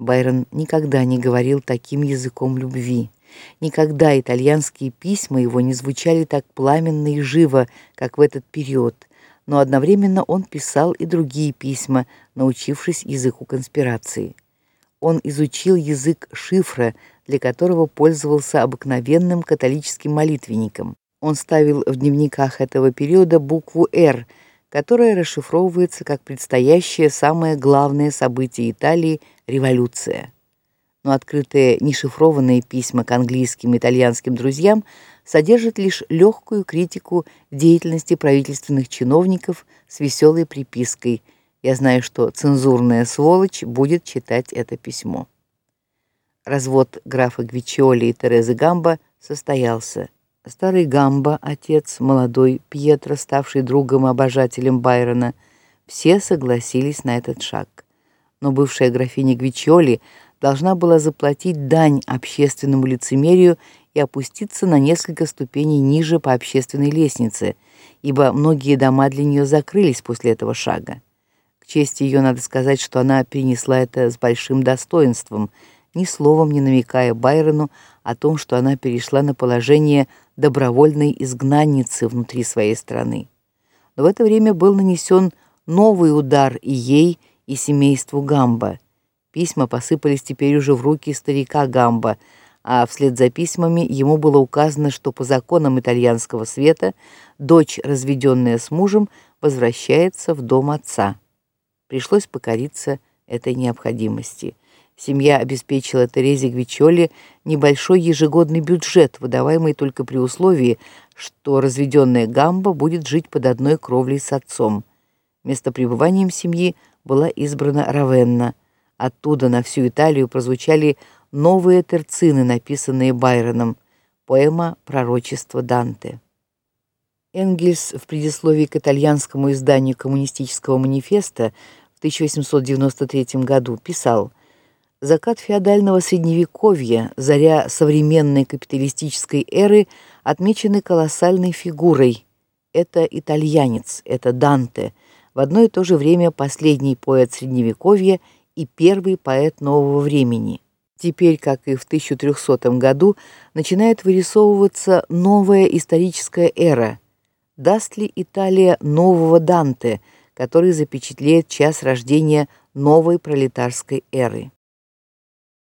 Байрон никогда не говорил таким языком любви. Никогда итальянские письма его не звучали так пламенно и живо, как в этот период. Но одновременно он писал и другие письма, научившись языку конспирации. Он изучил язык шифра, для которого пользовался обыкновенным католическим молитвенником. Он ставил в дневниках этого периода букву R, которая расшифровывается как предстоящее самое главное событие Италии революция. Но открытые нешифрованные письма к английским и итальянским друзьям содержат лишь легкую критику деятельности правительственных чиновников с веселой припиской: "Я знаю, что цензурная сволочь будет читать это письмо". Развод графа Гвичоли и Терезы Гамба состоялся. Старый Гамба, отец, молодой Пьетро, ставший другом и обожателем Байрона, все согласились на этот шаг. Но бывшая графиня Гвичоли должна была заплатить дань общественному лицемерию и опуститься на несколько ступеней ниже по общественной лестнице, ибо многие дома для нее закрылись после этого шага. К чести ее надо сказать, что она перенесла это с большим достоинством, ни словом не намекая Байрону о том, что она перешла на положение добровольной изгнанницы внутри своей страны. Но в это время был нанесен новый удар и ей, и семейству Гамба. Письма посыпались теперь уже в руки старика Гамба, а вслед за письмами ему было указано, что по законам итальянского света дочь, разведенная с мужем, возвращается в дом отца. Пришлось покориться этой необходимости. Семья обеспечила Терезе Гвичоли небольшой ежегодный бюджет, выдаваемый только при условии, что разведенная Гамба будет жить под одной кровлей с отцом. Место пребывания семьи была избрана Равенна. Оттуда на всю Италию прозвучали новые терцины, написанные Байроном. Поэма Пророчество Данте. Энгельс в предисловии к итальянскому изданию коммунистического манифеста в 1893 году писал: Закат феодального средневековья, заря современной капиталистической эры отмечены колоссальной фигурой. Это итальянец, это Данте, в одно и то же время последний поэт средневековья и первый поэт нового времени. Теперь, как и в 1300 году, начинает вырисовываться новая историческая эра. Даст ли Италия нового Данте, который запечатлеет час рождения новой пролетарской эры?